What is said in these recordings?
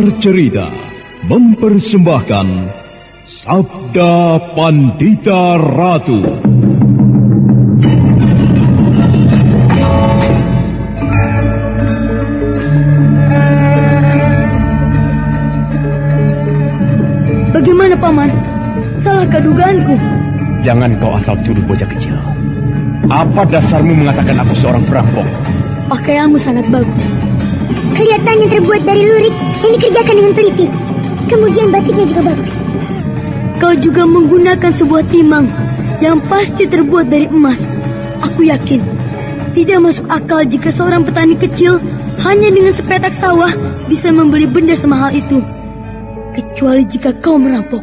Sanggar Cerita mempersembahkan Sabda Pandita Ratu. Bagaimana paman? Salah kedugaanku. Jangan kau asal tuduh bocah kecil. Apa dasarmu mengatakan aku seorang perampok? Pakaianmu sangat bagus. Kelihatannya terbuat dari lurik yang dikerjakan dengan teliti. Kemudian batiknya juga bagus. Kau juga menggunakan sebuah timang yang pasti terbuat dari emas. Aku yakin tidak masuk akal jika seorang petani kecil hanya dengan sepetak sawah bisa membeli benda semahal itu. Kecuali jika kau merampok.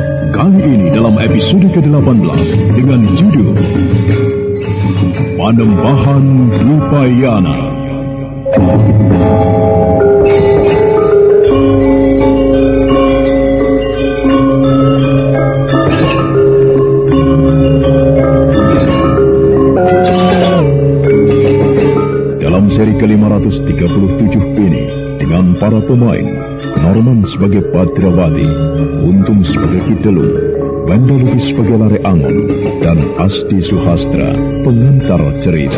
Kali ini dalam episode ke-18 dengan judul Panembahan Rupayana. Dalam seri ke-537 ini, dengan para pemain, Norman sebagai Padrawati, Untung sebagai Kidelung, Banda Lubis sebagai Lare Angon, dan Asti Suhastra, pengantar cerita.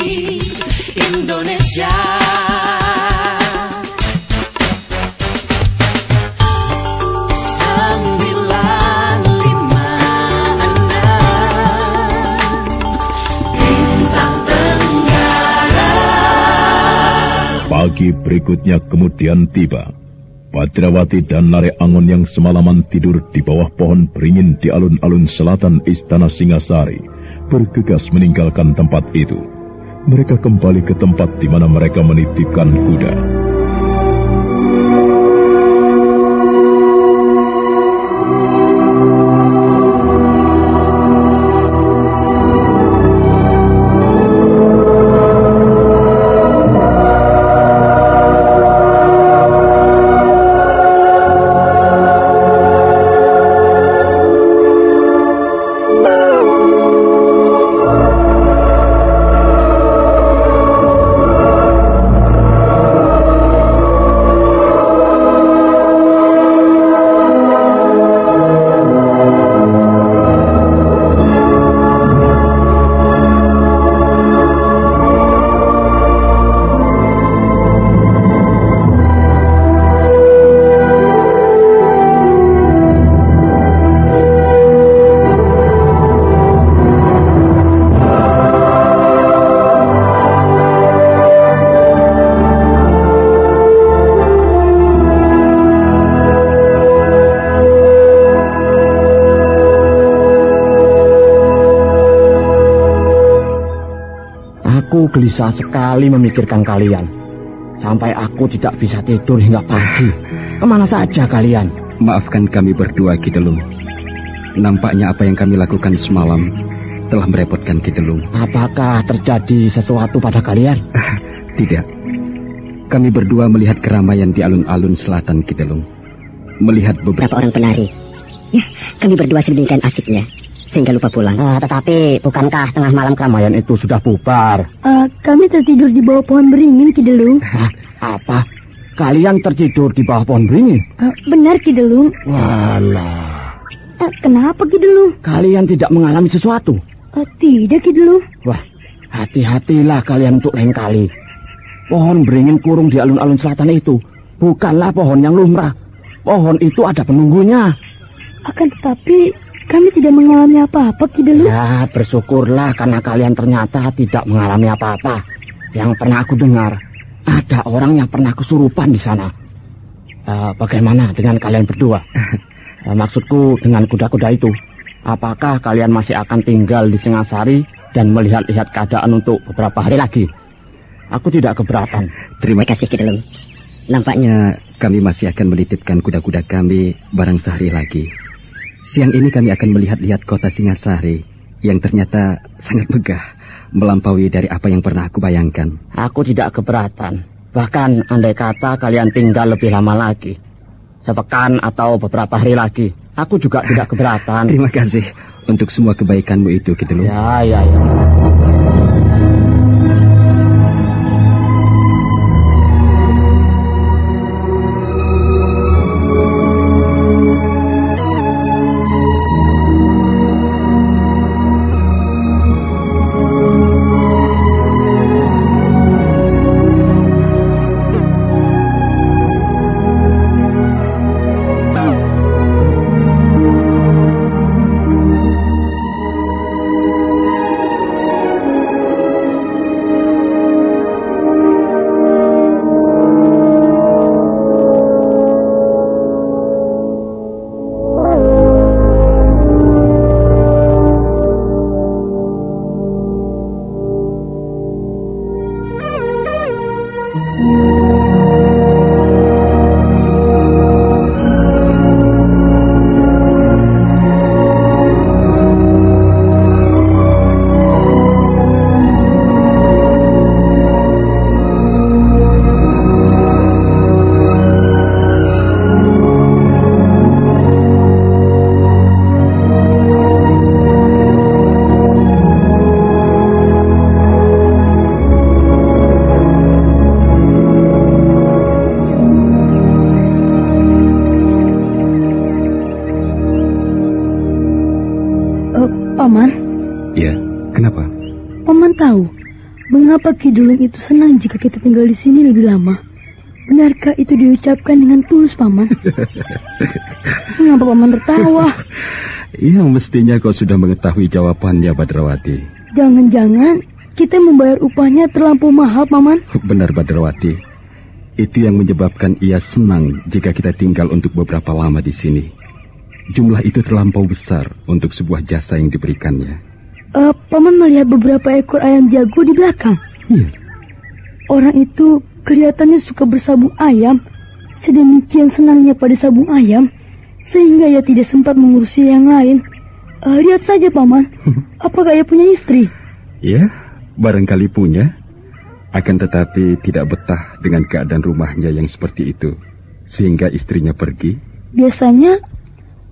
Pagi berikutnya kemudian tiba. Badrawati dan Nare Angon yang semalaman tidur di bawah pohon beringin di alun-alun selatan Istana Singasari bergegas meninggalkan tempat itu. Mereka kembali ke tempat di mana mereka menitipkan kuda. Gelisah sekali memikirkan kalian. Sampai aku tidak bisa tidur hingga pagi. Ke mana saja kalian? Maafkan kami berdua, Kidelung. Nampaknya apa yang kami lakukan semalam telah merepotkan Kidelung. Apakah terjadi sesuatu pada kalian? Tidak. Kami berdua melihat keramaian di alun-alun selatan Kidelung. Melihat beberapa orang penari. Ya, kami berdua sedemikian asiknya sehingga lupa pulang. Uh, tetapi bukankah tengah malam keramaian itu sudah bubar? Uh, kami tertidur di bawah pohon beringin, Kidelung. apa? Kalian tertidur di bawah pohon beringin? Uh, benar, Kidelung. Walah. Uh, kenapa, Kidelung? Kalian tidak mengalami sesuatu? Uh, tidak, Kidelung. Wah, hati-hatilah kalian untuk lain kali. Pohon beringin kurung di alun-alun selatan itu bukanlah pohon yang lumrah. Pohon itu ada penunggunya. Akan tetapi kami tidak mengalami apa-apa, Kidelu. Ya, bersyukurlah karena kalian ternyata tidak mengalami apa-apa. Yang pernah aku dengar, ada orang yang pernah kesurupan di sana. Uh, bagaimana dengan kalian berdua? uh, maksudku dengan kuda-kuda itu. Apakah kalian masih akan tinggal di Singasari dan melihat-lihat keadaan untuk beberapa hari lagi? Aku tidak keberatan. Terima kasih, Kidelu. Nampaknya kami masih akan menitipkan kuda-kuda kami barang sehari lagi. Siang ini kami akan melihat-lihat kota Singasari yang ternyata sangat megah, melampaui dari apa yang pernah aku bayangkan. Aku tidak keberatan. Bahkan andai kata kalian tinggal lebih lama lagi. Sepekan atau beberapa hari lagi. Aku juga tidak keberatan. Terima kasih untuk semua kebaikanmu itu, Kidelu. Ya, ya, ya. Kidulung itu senang jika kita tinggal di sini lebih lama. Benarkah itu diucapkan dengan tulus, Paman? Mengapa Paman tertawa? Iya, mestinya kau sudah mengetahui jawabannya, Badrawati. Jangan-jangan kita membayar upahnya terlampau mahal, Paman? Benar, Badrawati. Itu yang menyebabkan ia senang jika kita tinggal untuk beberapa lama di sini. Jumlah itu terlampau besar untuk sebuah jasa yang diberikannya. Uh, Paman melihat beberapa ekor ayam jago di belakang. Iya. Orang itu kelihatannya suka bersabung ayam. Sedemikian senangnya pada sabung ayam, sehingga ia tidak sempat mengurusi yang lain. Uh, lihat saja, Paman. Apakah ia punya istri? Ya, barangkali punya. Akan tetapi tidak betah dengan keadaan rumahnya yang seperti itu. Sehingga istrinya pergi. Biasanya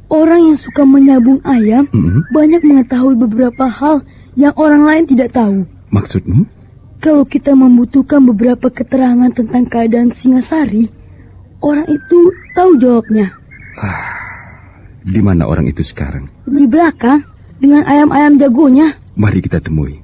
orang yang suka menyabung ayam mm -hmm. banyak mengetahui beberapa hal yang orang lain tidak tahu. Maksudmu? Kalau kita membutuhkan beberapa keterangan tentang keadaan Singasari, orang itu tahu jawabnya. Ah, di mana orang itu sekarang? Di belakang, dengan ayam-ayam jagonya. Mari kita temui.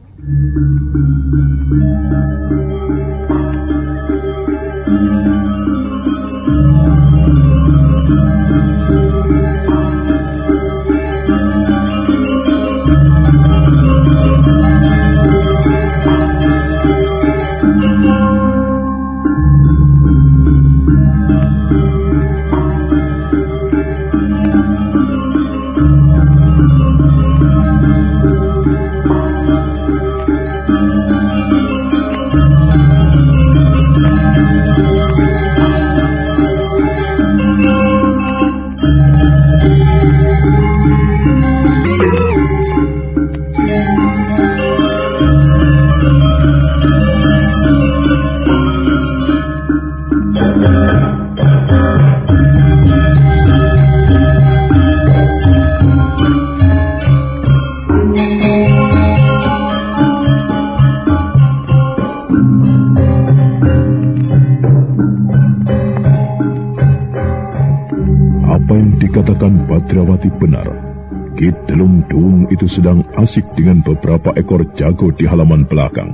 Sedang asik dengan beberapa ekor jago di halaman belakang.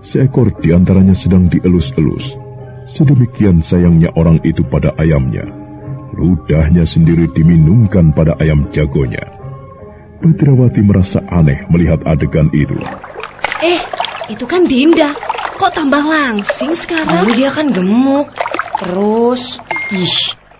Seekor di antaranya sedang dielus-elus. Sedemikian sayangnya orang itu pada ayamnya. Ludahnya sendiri diminumkan pada ayam jagonya. Badrawati merasa aneh melihat adegan itu. Eh, itu kan Dinda. Kok tambah langsing sekarang? Dulu dia kan gemuk. Terus, ih,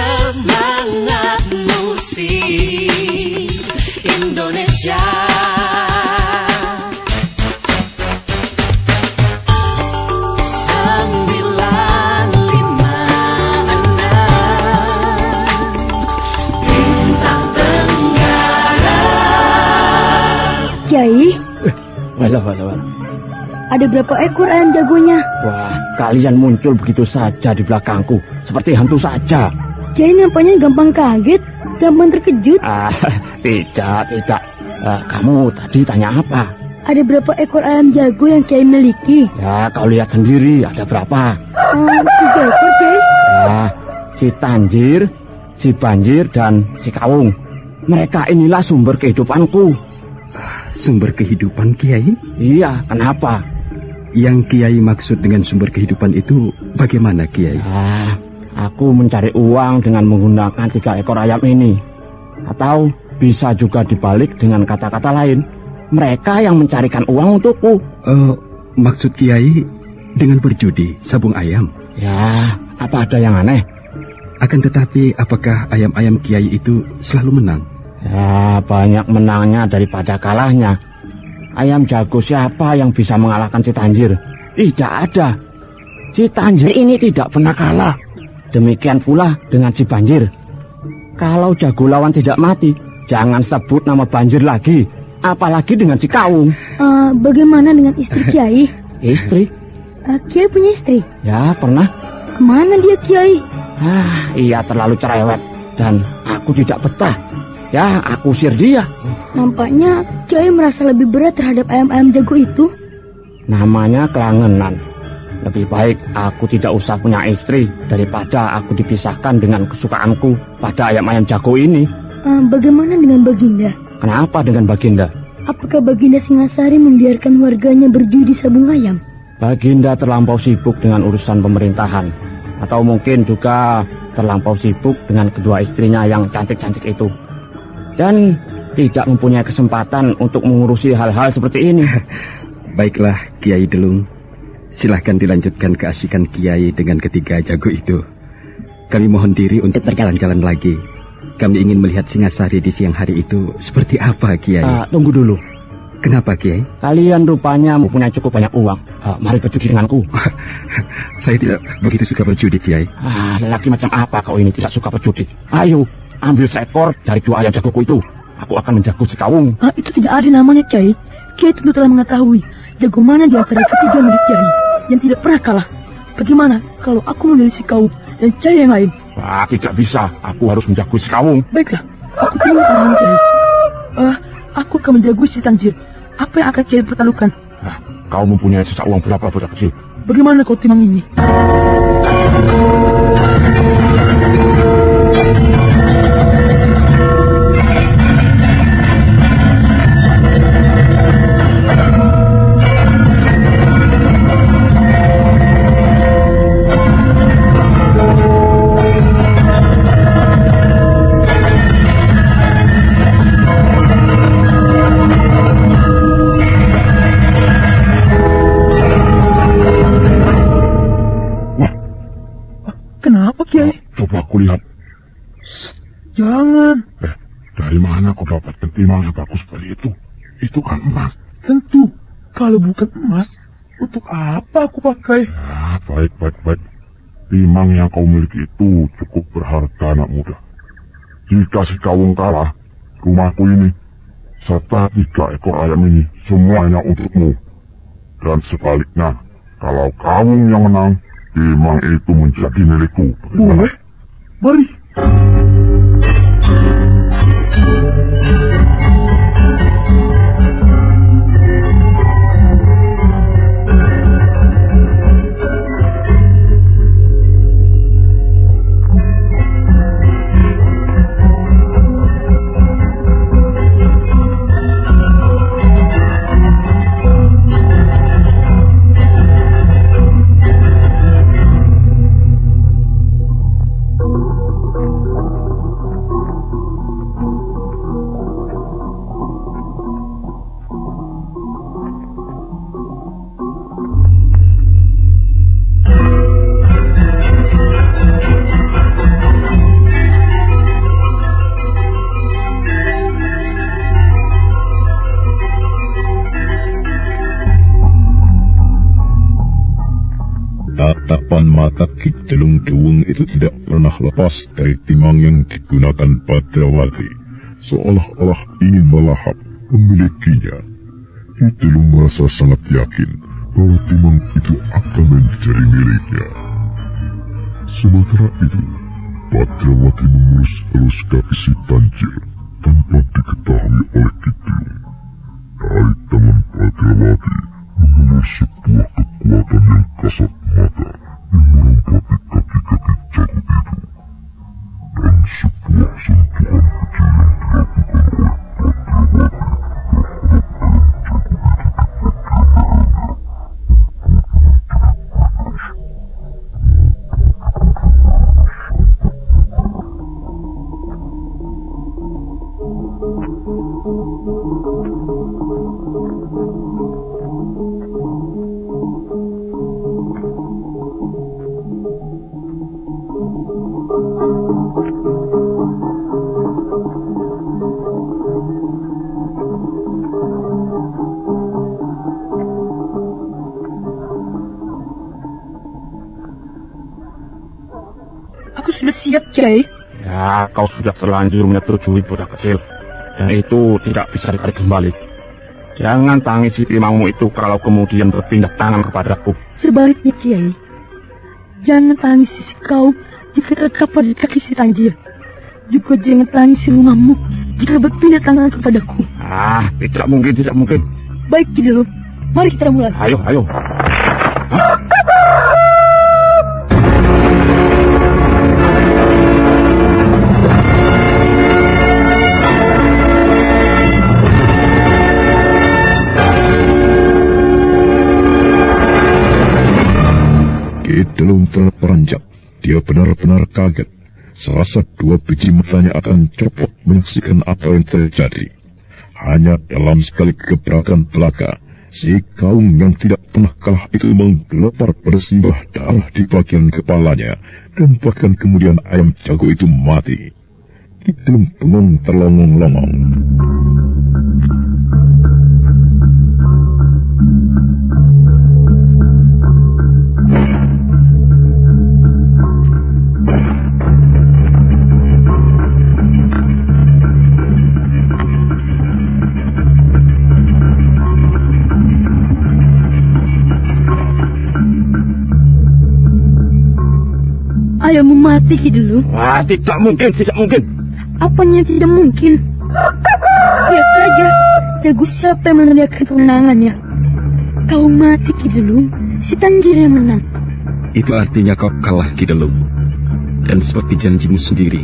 Semangat musik Indonesia Sembilan lima Bintang Tenggara Kiai eh, Walah, walah, walah. Ada berapa ekor ayam jagonya? Wah, kalian muncul begitu saja di belakangku. Seperti hantu saja. Kiai nampaknya gampang kaget, gampang terkejut. Ah, tidak, tidak. Uh, kamu tadi tanya apa? Ada berapa ekor ayam jago yang Kiai miliki? Ya, kau lihat sendiri ada berapa. Oh, tiga ekor, Kiai. Ya, si Tanjir, si Banjir, dan si Kawung. Mereka inilah sumber kehidupanku. Sumber kehidupan Kiai? Iya, kenapa? Yang Kiai maksud dengan sumber kehidupan itu bagaimana Kiai? Ah, Aku mencari uang dengan menggunakan tiga ekor ayam ini. Atau bisa juga dibalik dengan kata-kata lain. Mereka yang mencarikan uang untukku. Uh, maksud Kiai dengan berjudi sabung ayam? Ya, apa ada yang aneh? Akan tetapi, apakah ayam-ayam Kiai itu selalu menang? Ya, banyak menangnya daripada kalahnya. Ayam jago siapa yang bisa mengalahkan si Tanjir? Tidak ada. Si Tanjir ini tidak pernah kalah. Demikian pula dengan si Banjir. Kalau jago lawan tidak mati, jangan sebut nama Banjir lagi. Apalagi dengan si Kaung. Uh, bagaimana dengan istri Kiai? Istri? Uh, Kiai punya istri? Ya, pernah. Ke mana dia Kiai? Ah, ia terlalu cerewet. Dan aku tidak betah. Ya, aku usir dia. Nampaknya Kiai merasa lebih berat terhadap ayam-ayam jago itu. Namanya kelangenan. Lebih baik aku tidak usah punya istri daripada aku dipisahkan dengan kesukaanku pada ayam-ayam jago ini. Uh, bagaimana dengan Baginda? Kenapa dengan Baginda? Apakah Baginda Singasari membiarkan warganya berjudi sabung ayam? Baginda terlampau sibuk dengan urusan pemerintahan. Atau mungkin juga terlampau sibuk dengan kedua istrinya yang cantik-cantik itu. Dan tidak mempunyai kesempatan untuk mengurusi hal-hal seperti ini. Baiklah, Kiai Delung. Silahkan dilanjutkan keasikan Kiai dengan ketiga jago itu. Kami mohon diri untuk berjalan-jalan lagi. Kami ingin melihat Singasari di siang hari itu seperti apa, Kiai? Uh, tunggu dulu. Kenapa, Kiai? Kalian rupanya mempunyai cukup banyak uang. Uh, mari berjudi denganku. Saya tidak begitu suka berjudi, Kiai. Ah, lelaki macam apa kau ini tidak suka berjudi? Ayo, ambil seekor dari dua ayam jagoku itu. Aku akan menjago si kawung. Ah, itu tidak ada namanya, Kiai. Kiai tentu telah mengetahui jago mana di antara ketiga milik Kiai yang tidak pernah kalah. Bagaimana kalau aku memilih si kau dan Kiai yang lain? Ah, tidak bisa. Aku harus menjaga si kawung. Baiklah, aku terima tawaran Kiai. Uh, aku akan menjaga si Tanjir. Apa yang akan Kiai pertalukan? Nah, kau mempunyai sisa uang berapa budak kecil? Bagaimana kau timang ini? Pakai? Ya, baik, baik, baik. Timang yang kau miliki itu cukup berharga anak muda. Jika si kawung kalah, rumahku ini, serta tiga ekor ayam ini semuanya untukmu. Dan sebaliknya, kalau kawung yang menang, timang itu menjadi milikku. Boleh. Mari. Lepas dari timang yang digunakan Padrawati, seolah-olah ingin melahap memilikinya. Hidulung merasa sangat yakin bahwa timang itu akan menjadi miliknya. Sementara itu, Padrawati mengurus-urus kaki si Tanjir tanpa diketahui oleh Kidulung. Dari tangan Padrawati mengeluar sebuah kekuatan yang kasat mata yang merompati kaki-kaki jago itu dan sebuah sentuhan Kiai? Ya, kau sudah terlanjur menyetujui budak kecil. Dan itu tidak bisa ditarik kembali. Jangan tangisi timangmu itu kalau kemudian berpindah tangan kepadaku. Sebaliknya, Kiai. Jangan tangisi si kau jika terkapar di kaki si Tanjir. Juga jangan tangisi rumahmu jika berpindah tangan kepadaku. Ah, tidak mungkin, tidak mungkin. Baik, Kidalu. Mari kita mulai. Ayo, ayo. Kidelung terperanjak. Dia benar-benar kaget. Serasa dua biji matanya akan copot menyaksikan apa yang terjadi. Hanya dalam sekali gebrakan belaka, si kaum yang tidak pernah kalah itu menggelepar bersimbah darah di bagian kepalanya, dan bahkan kemudian ayam jago itu mati. Kidelung bengong terlongong-longong. Ayammu mati, Kidalu. Wah, tidak mungkin, tidak mungkin. Apanya yang tidak mungkin? Lihat saja, jago siapa yang kemenangannya. Kau mati, Kidalu. Si Tanjir yang menang. Itu artinya kau kalah, Kidelung. Dan seperti janjimu sendiri,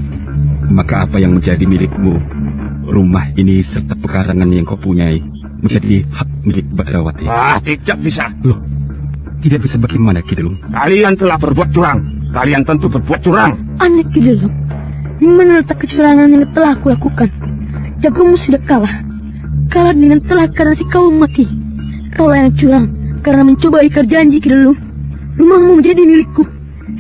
maka apa yang menjadi milikmu, rumah ini serta pekarangan yang kau punyai, menjadi hak milik Badrawati. Ah, tidak bisa. Loh, tidak bisa bagaimana, Kidelung? Kalian telah berbuat curang. Kalian tentu berbuat curang. Aneh, Kidalu. Di mana letak kecurangan yang telah aku lakukan? Jagomu sudah kalah. Kalah dengan telah karena si kau mati. Kau yang curang karena mencoba ikar janji, Kidalu. Rumahmu menjadi milikku.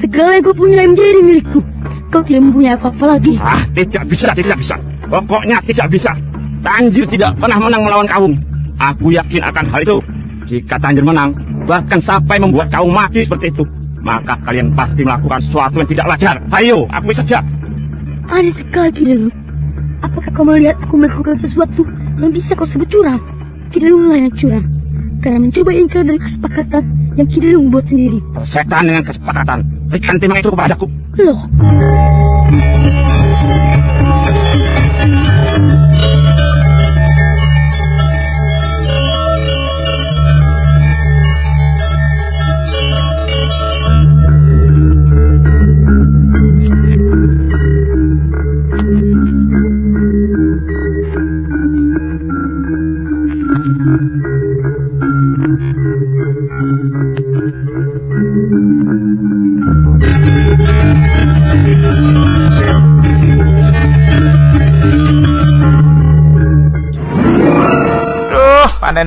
Segala yang kau punya menjadi milikku. Kau tidak mempunyai apa-apa lagi. Ah, tidak bisa, tidak bisa. Pokoknya tidak bisa. Tanjir tidak pernah menang melawan kaum. Aku yakin akan hal itu. Jika Tanjir menang, bahkan sampai membuat kaum mati seperti itu, maka kalian pasti melakukan sesuatu yang tidak wajar. Ayo, aku saja. Aneh sekali, Kidalu. Apakah kau melihat aku melakukan sesuatu yang bisa kau sebut curang? Kidalu yang curang. Karena mencoba ingkar dari kesepakatan yang Kidalu buat sendiri. Setan dengan kesepakatan. Berikan timang itu kepadaku. Loh,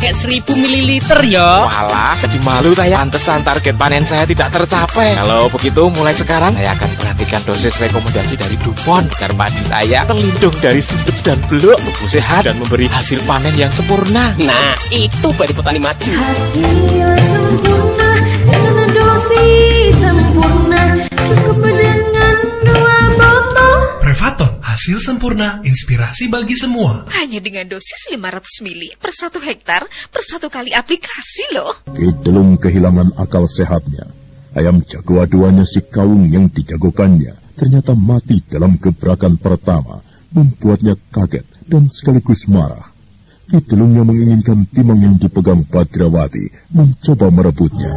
pakai 1000 ml ya. Walah jadi malu saya. Pantesan target panen saya tidak tercapai. Kalau begitu mulai sekarang. Saya akan perhatikan dosis rekomendasi dari Dupont. Agar padi saya terlindung dari sundep dan beluk. Tumbuh sehat dan memberi hasil panen yang sempurna. Nah, itu baru petani maju. Dengan dosis sempurna Cukup dengan dua botol. Prevaton, hasil sempurna, inspirasi bagi semua. Hanya dengan dosis 500 mili per satu hektar per satu kali aplikasi loh. Kidelung kehilangan akal sehatnya. Ayam jago aduannya si kaung yang dijagokannya ternyata mati dalam gebrakan pertama, membuatnya kaget dan sekaligus marah. Kidelung yang menginginkan timang yang dipegang Badrawati mencoba merebutnya.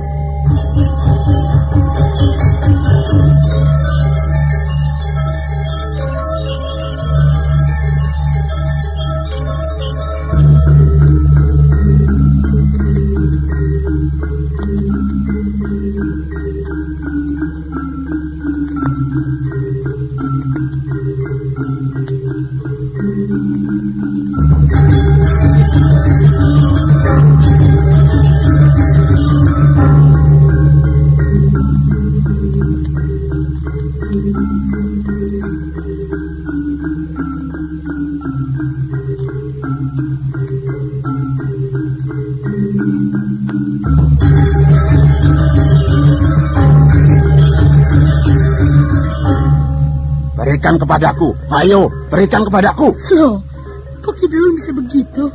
Berikan kepadaku. Ayo, berikan kepadaku. Loh, kok Kidulung bisa begitu?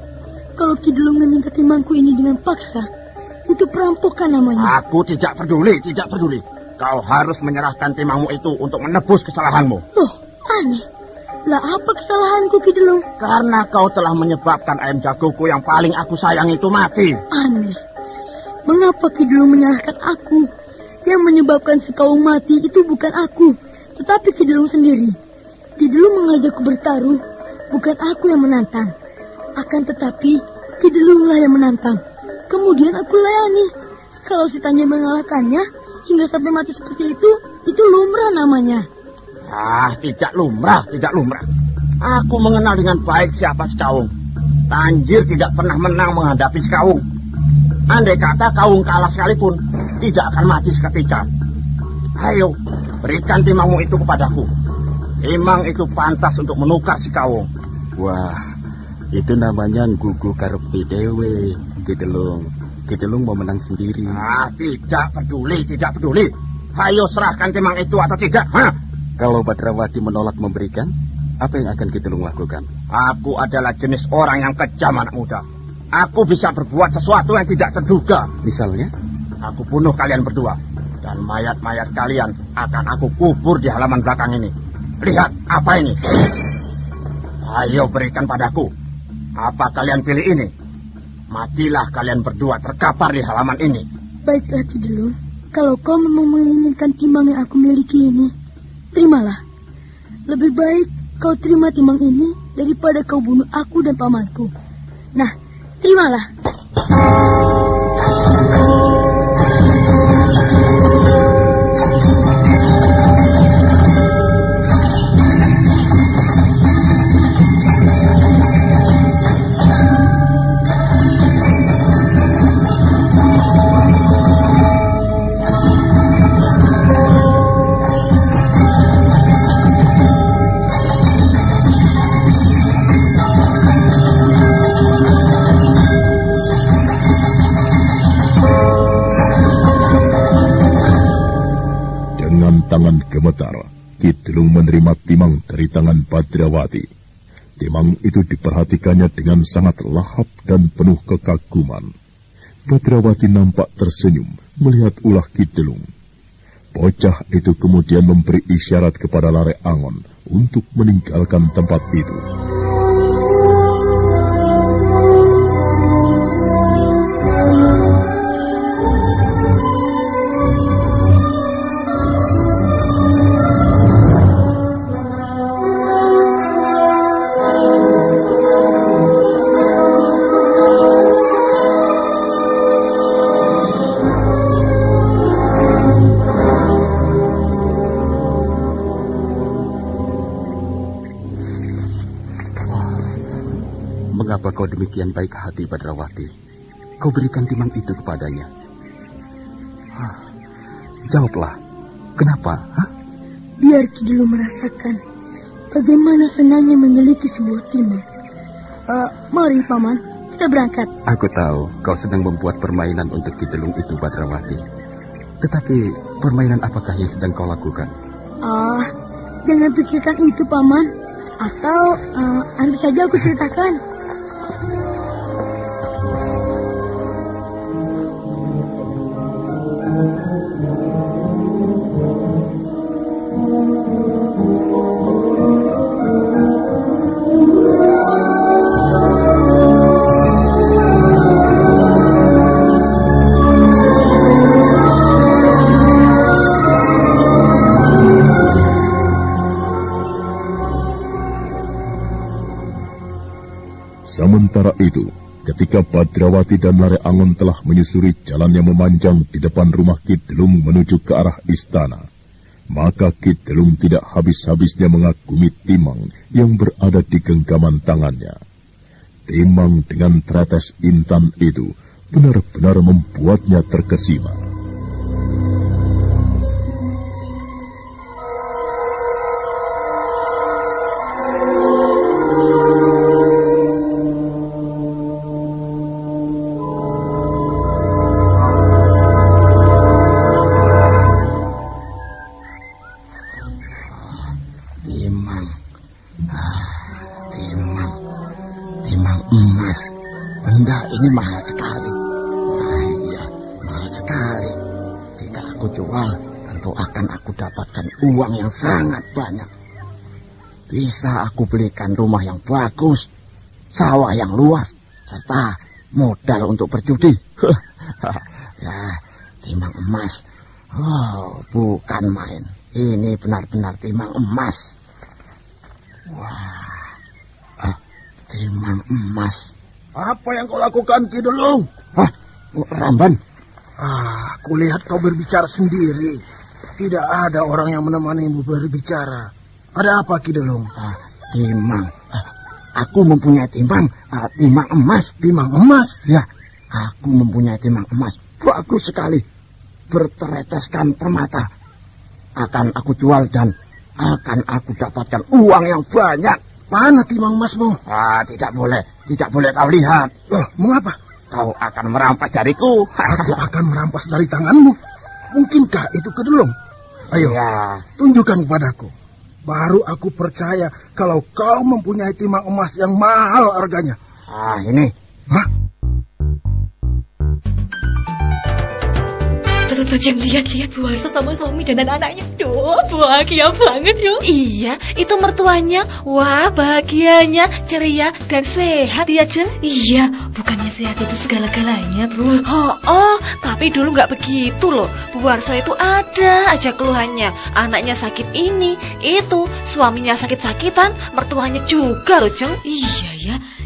Kalau Kidulung meminta timangku ini dengan paksa, itu perampokan namanya. Aku tidak peduli, tidak peduli. Kau harus menyerahkan timangmu itu untuk menebus kesalahanmu. Loh, aneh. Lah apa kesalahanku Kidulung? Karena kau telah menyebabkan ayam jagoku yang paling aku sayang itu mati. Aneh. Mengapa Kidulung menyalahkan aku? Yang menyebabkan si kaum mati itu bukan aku, tetapi Kidulung sendiri. Kidulung mengajakku bertaruh, bukan aku yang menantang. Akan tetapi, Kidulunglah yang menantang. Kemudian aku layani. Kalau si Tanya mengalahkannya, hingga sampai mati seperti itu, itu lumrah namanya. Ah, tidak lumrah, tidak lumrah. Aku mengenal dengan baik siapa Sekaung. Tanjir tidak pernah menang menghadapi Sekaung. Andai kata Kaung kalah sekalipun, tidak akan mati seketika. Ayo, berikan timangmu itu kepadaku. Timang itu pantas untuk menukar si Kaung. Wah, itu namanya gugu karepi dewe, Kidelung. Kidelung mau menang sendiri. Ah, tidak peduli, tidak peduli. Ayo serahkan timang itu atau tidak, ha? Kalau Badrawati menolak memberikan, apa yang akan Kidelung lakukan? Aku adalah jenis orang yang kejam anak muda. Aku bisa berbuat sesuatu yang tidak terduga. Misalnya? Aku bunuh kalian berdua. Dan mayat-mayat kalian akan aku kubur di halaman belakang ini. Lihat, apa ini? Ayo berikan padaku. Apa kalian pilih ini? Matilah kalian berdua terkapar di halaman ini. Baiklah Kidulung. Kalau kau memang menginginkan timbang yang aku miliki ini, terimalah. Lebih baik kau terima timbang ini daripada kau bunuh aku dan pamanku. Nah, terimalah. Badrawati. Timang itu diperhatikannya dengan sangat lahap dan penuh kekaguman. Badrawati nampak tersenyum melihat ulah Kidulung. Bocah itu kemudian memberi isyarat kepada Lare Angon untuk meninggalkan tempat itu. Mengapa kau demikian baik hati, Badrawati? Kau berikan timang itu kepadanya. Hah, Jawablah, kenapa? Hah? Biar Kidulung merasakan bagaimana senangnya memiliki sebuah timang. Eh, mari, Paman, kita berangkat. Aku tahu kau sedang membuat permainan untuk Kidelung itu, Badrawati. Tetapi permainan apakah yang sedang kau lakukan? Ah, jangan pikirkan itu, Paman. Atau eh, nanti saja aku ceritakan. Ketika Badrawati dan Lare Angon telah menyusuri jalan yang memanjang di depan rumah Kidelung menuju ke arah istana, maka Kidelung tidak habis-habisnya mengagumi timang yang berada di genggaman tangannya. Timang dengan tretes intan itu benar-benar membuatnya terkesima. Timang, timang emas. Benda ini mahal sekali. Ah, iya, mahal sekali. Jika aku jual, tentu akan aku dapatkan uang yang sangat banyak. Bisa aku belikan rumah yang bagus, sawah yang luas, serta modal untuk berjudi. ya, timang emas. Oh, bukan main. Ini benar-benar timang emas. Wah, ah, timang emas. Apa yang kau lakukan, Ki Delung? Hah, Ramban? Ah, aku lihat kau berbicara sendiri. Tidak ada orang yang menemanimu berbicara. Ada apa, Ki Delung? Ah, timang. Ah, aku mempunyai timang, ah, timang emas. Timang emas? Ya, aku mempunyai timang emas. Bagus sekali. Bertereteskan permata. Akan aku jual dan akan aku dapatkan uang yang banyak. Mana timang emasmu? Ah, tidak boleh. Tidak boleh kau lihat. Loh, mengapa? Kau akan merampas jariku. Aku akan merampas dari tanganmu. Mungkinkah itu kedelung? Ayo, ya. tunjukkan kepadaku. Baru aku percaya kalau kau mempunyai timang emas yang mahal harganya. Ah, ini. Hah? Tuh, tuh, Jeng, lihat-lihat Bu Warsa sama suami dan anaknya. Duh, bahagia banget yuk. Iya, itu mertuanya. Wah, bahagianya, ceria, dan sehat ya, Jeng. Iya, bukannya sehat itu segala-galanya, Bu. Oh, oh, tapi dulu nggak begitu loh. Bu Warso itu ada aja keluhannya. Anaknya sakit ini, itu, suaminya sakit-sakitan, mertuanya juga loh, Jeng. Iya ya,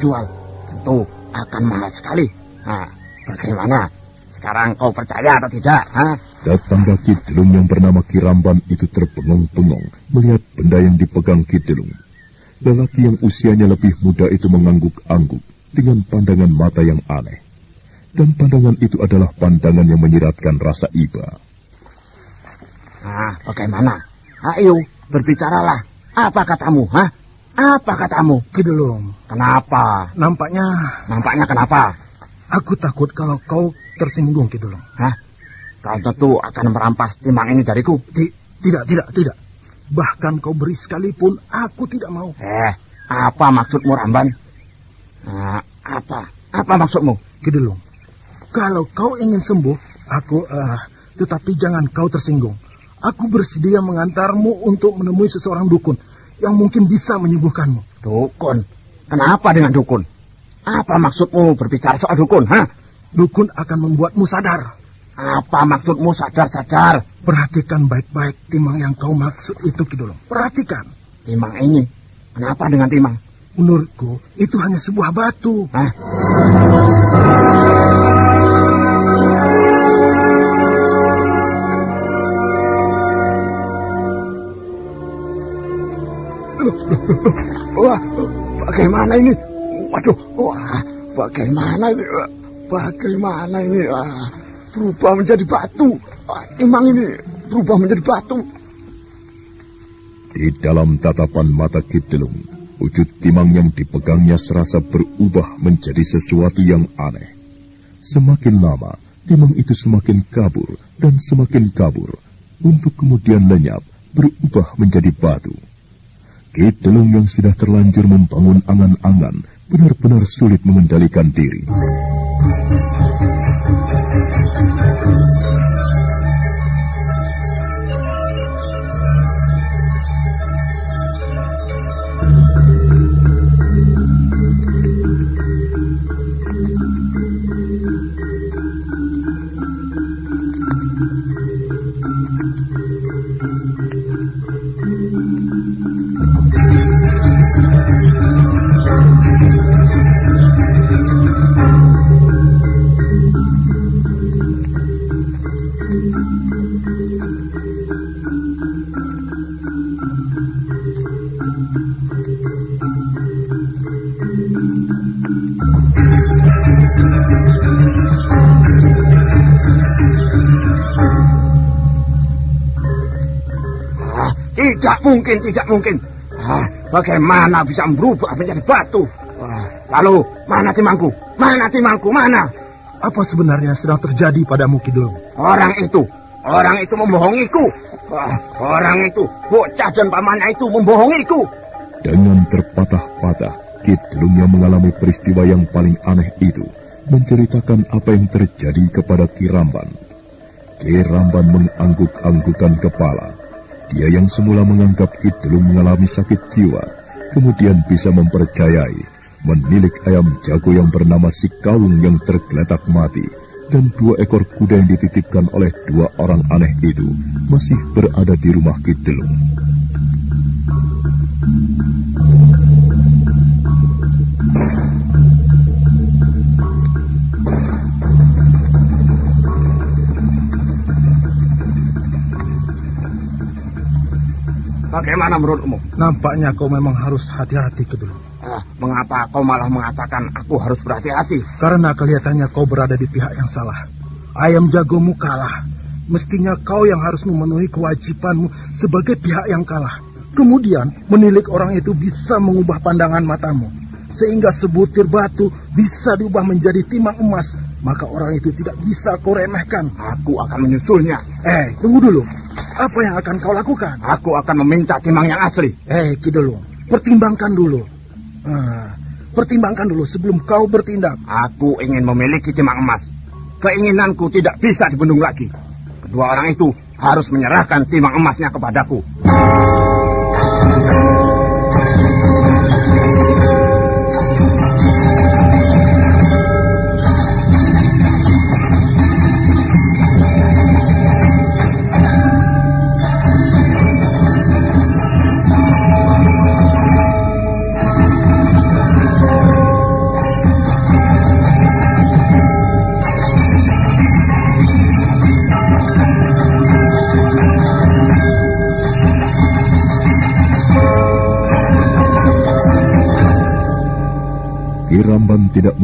jual, tentu akan mahal sekali. Nah, bagaimana? Sekarang kau percaya atau tidak? Ha? Tetangga Kidelung yang bernama Kiramban itu terbengong-bengong melihat benda yang dipegang Kidelung. Lelaki yang usianya lebih muda itu mengangguk-angguk dengan pandangan mata yang aneh. Dan pandangan itu adalah pandangan yang menyiratkan rasa iba. Nah, bagaimana? Ayo, berbicaralah. Apa katamu, ha? Apa katamu? Kidelung. Kenapa? Nampaknya... Nampaknya kenapa? Aku takut kalau kau tersinggung, Kidulung. Hah? Kau tentu akan merampas timang ini dariku. Ti- tidak, tidak, tidak. Bahkan kau beri sekalipun, aku tidak mau. Eh, apa maksudmu, Ramban? Nah, apa? Apa maksudmu? Kidulung, kalau kau ingin sembuh, aku... eh, tetapi jangan kau tersinggung. Aku bersedia mengantarmu untuk menemui seseorang dukun yang mungkin bisa menyembuhkanmu. Dukun? Kenapa dengan dukun? Apa maksudmu berbicara soal dukun, ha? Dukun akan membuatmu sadar. Apa maksudmu sadar-sadar? Perhatikan baik-baik timang yang kau maksud itu Kidulung. Perhatikan. Timang ini? Kenapa dengan timang? Menurutku itu hanya sebuah batu. Hah? Wah, bagaimana ini? Waduh, wah, bagaimana ini? Bagaimana ini? Wah, berubah menjadi batu. Wah, timang ini berubah menjadi batu. Di dalam tatapan mata Kidelung, wujud timang yang dipegangnya serasa berubah menjadi sesuatu yang aneh. Semakin lama, timang itu semakin kabur dan semakin kabur, untuk kemudian lenyap, berubah menjadi batu. Kidelung yang sudah terlanjur membangun angan-angan, benar-benar sulit mengendalikan diri. Mungkin, tidak mungkin. Ah, bagaimana bisa berubah menjadi batu? Wah, lalu, mana timangku? Mana timangku? Mana? Apa sebenarnya sedang terjadi padamu Kidulung? Orang itu, orang itu membohongiku. Wah, orang itu, bocah dan pamannya itu membohongiku. Dengan terpatah-patah, Kitlung yang mengalami peristiwa yang paling aneh itu menceritakan apa yang terjadi kepada Kiramban. Kiramban mengangguk-anggukan kepala. Dia yang semula menganggap Kitlung mengalami sakit jiwa, kemudian bisa mempercayai menilik ayam jago yang bernama si Kawung yang tergeletak mati dan dua ekor kuda yang dititipkan oleh dua orang aneh itu masih berada di rumah Kitlung. Bagaimana menurutmu? Nampaknya kau memang harus hati-hati Kidulung. Ah, mengapa kau malah mengatakan aku harus berhati-hati? Karena kelihatannya kau berada di pihak yang salah. Ayam jagomu kalah. Mestinya kau yang harus memenuhi kewajibanmu sebagai pihak yang kalah. Kemudian, menilik orang itu bisa mengubah pandangan matamu. Sehingga sebutir batu bisa diubah menjadi timang emas. Maka orang itu tidak bisa kau remehkan. Aku akan menyusulnya. Eh, tunggu dulu. Apa yang akan kau lakukan? Aku akan meminta timang yang asli. Eh, Kidulung, pertimbangkan dulu. Ah, pertimbangkan dulu sebelum kau bertindak. Aku ingin memiliki timang emas. Keinginanku tidak bisa dibendung lagi. Kedua orang itu harus menyerahkan timang emasnya kepadaku.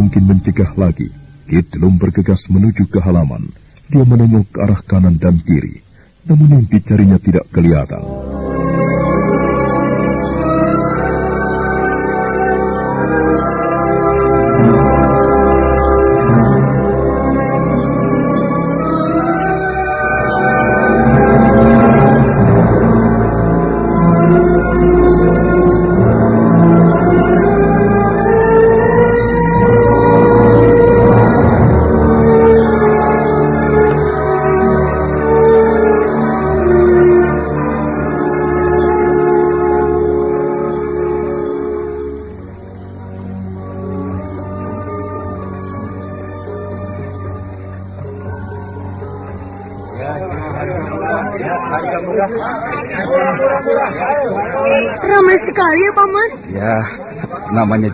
Mungkin mencegah lagi. Kidlum bergegas menuju ke halaman. Dia menengok ke arah kanan dan kiri. Namun yang dicarinya tidak kelihatan.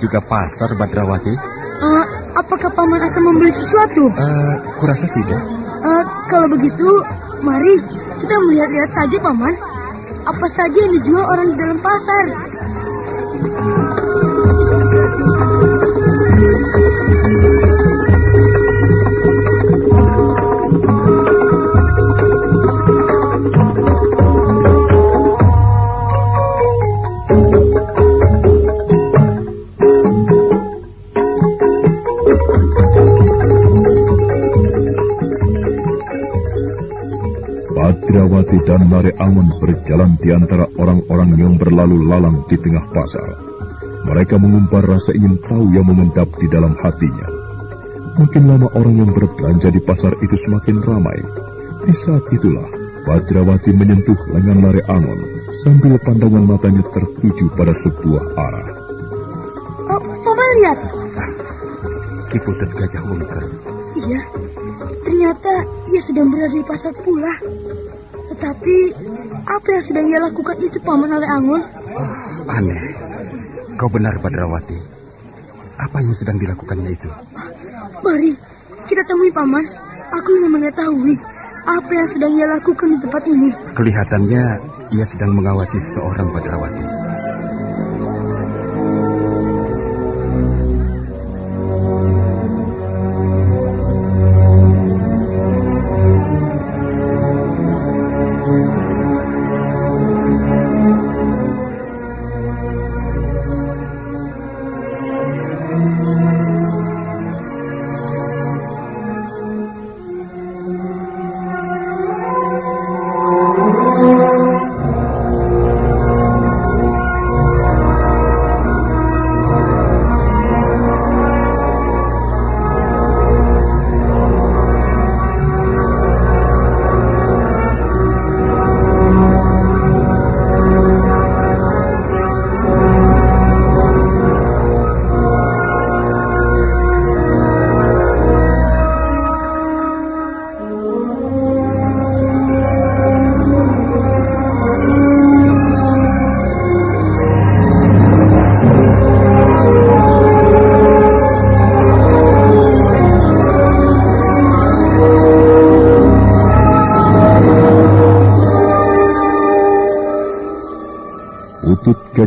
Juga pasar Badrawati. Eh, apakah Paman akan membeli sesuatu? Eh, kurasa tidak. Eh, kalau begitu, mari kita melihat-lihat saja, Paman. Apa saja yang dijual orang di dalam pasar? Badrawati dan Nare Angon berjalan di antara orang-orang yang berlalu lalang di tengah pasar. Mereka mengumpar rasa ingin tahu yang mengendap di dalam hatinya. Makin lama orang yang berbelanja di pasar itu semakin ramai. Di saat itulah, Badrawati menyentuh lengan Nare Angon sambil pandangan matanya tertuju pada sebuah arah. Oh, Paman lihat. Kiputut Gajah Wungker. Iya, ternyata ia sedang berada di pasar pula. Tetapi, apa yang sedang ia lakukan itu, Paman Ale Angon? Aneh. Kau benar, Badrawati. Apa yang sedang dilakukannya itu? Mari, kita temui Paman. Aku ingin mengetahui apa yang sedang ia lakukan di tempat ini. Kelihatannya ia sedang mengawasi seseorang, Badrawati.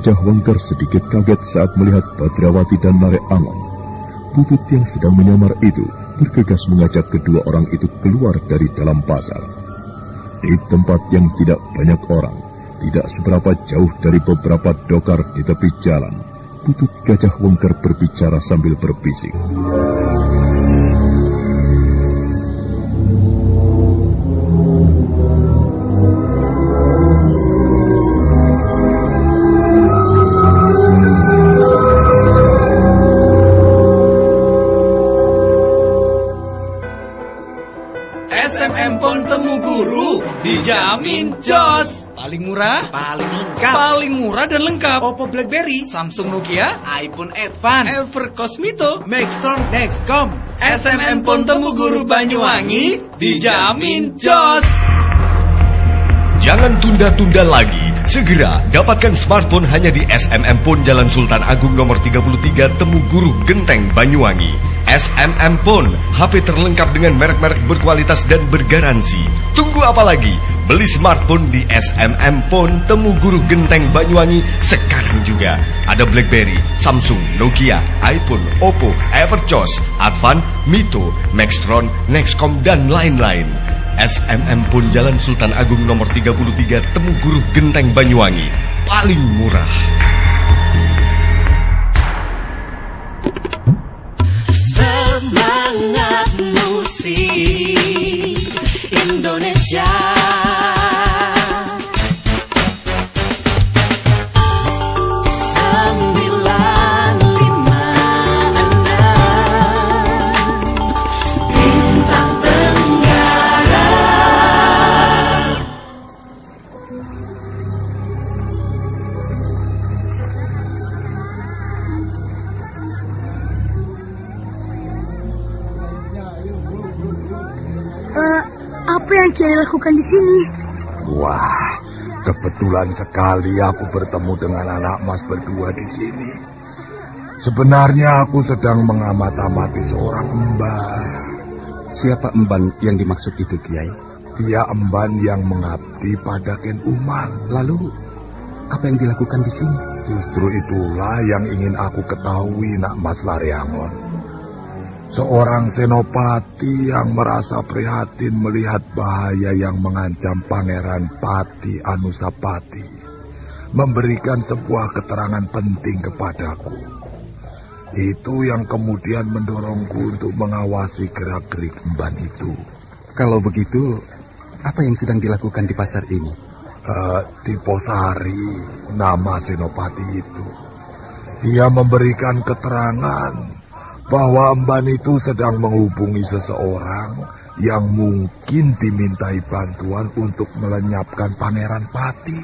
Gajah Wengker sedikit kaget saat melihat Badrawati dan Nare Angon. Putut yang sedang menyamar itu bergegas mengajak kedua orang itu keluar dari dalam pasar. Di tempat yang tidak banyak orang, tidak seberapa jauh dari beberapa dokar di tepi jalan, Putut Gajah Wengker berbicara sambil berbisik. Dan lengkap. Oppo BlackBerry, Samsung Nokia, iPhone Advance, Air Cosmito, Maxtron, Dexcom. SMM Pon Temu Guru Banyuwangi dijamin jos. Jangan tunda-tunda lagi. Segera dapatkan smartphone hanya di SMM Pon Jalan Sultan Agung nomor 33 Temu Guru Genteng Banyuwangi. SMM Pon, HP terlengkap dengan merek-merek berkualitas dan bergaransi. Tunggu apa lagi? Beli smartphone di SMM Pon Temu Guru Genteng Banyuwangi sekarang juga. Ada BlackBerry, Samsung, Nokia, iPhone, Oppo, Everchoss, Advan, Mito, Maxtron, Nexcom dan lain-lain. SMM Pon Jalan Sultan Agung nomor 33 Temu Guru Genteng Banyuwangi. Paling murah. Musik Indonesia lakukan di sini? Wah, kebetulan sekali aku bertemu dengan anak mas berdua di sini. Sebenarnya aku sedang mengamat-amati seorang emban. Siapa emban yang dimaksud itu, Kiai? Dia emban yang mengabdi pada Ken Umang. Lalu, apa yang dilakukan di sini? Justru itulah yang ingin aku ketahui, nak Mas Lariangon. Seorang senopati yang merasa prihatin melihat bahaya yang mengancam Pangeran Pati Anusapati memberikan sebuah keterangan penting kepadaku. Itu yang kemudian mendorongku untuk mengawasi gerak-gerik emban itu. Kalau begitu, apa yang sedang dilakukan di pasar ini? Uh, di Posari, nama Senopati itu. Ia memberikan keterangan bahwa emban itu sedang menghubungi seseorang yang mungkin dimintai bantuan untuk melenyapkan Pangeran Pati.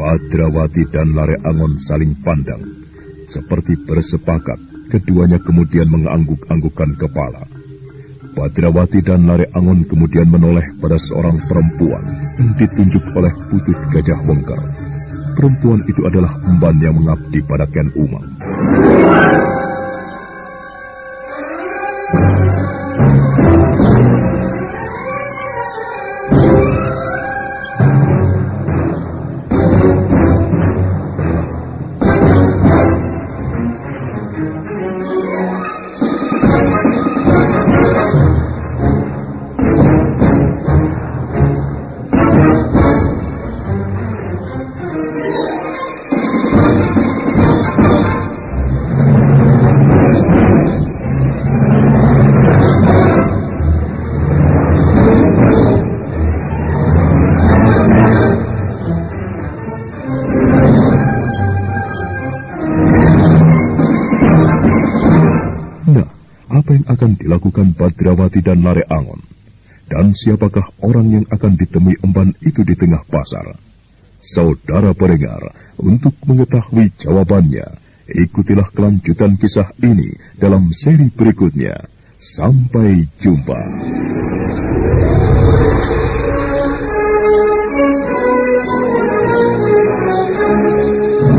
Badrawati dan Lare Angon saling pandang. Seperti bersepakat, keduanya kemudian mengangguk-anggukan kepala. Badrawati dan Lare Angon kemudian menoleh pada seorang perempuan yang ditunjuk oleh Putut Gajah Wengker. Perempuan itu adalah emban yang mengabdi pada Ken Umang. Dan Lare Angon? Dan siapakah orang yang akan ditemui emban itu di tengah pasar? Saudara pendengar, untuk mengetahui jawabannya, ikutilah kelanjutan kisah ini dalam seri berikutnya. Sampai jumpa.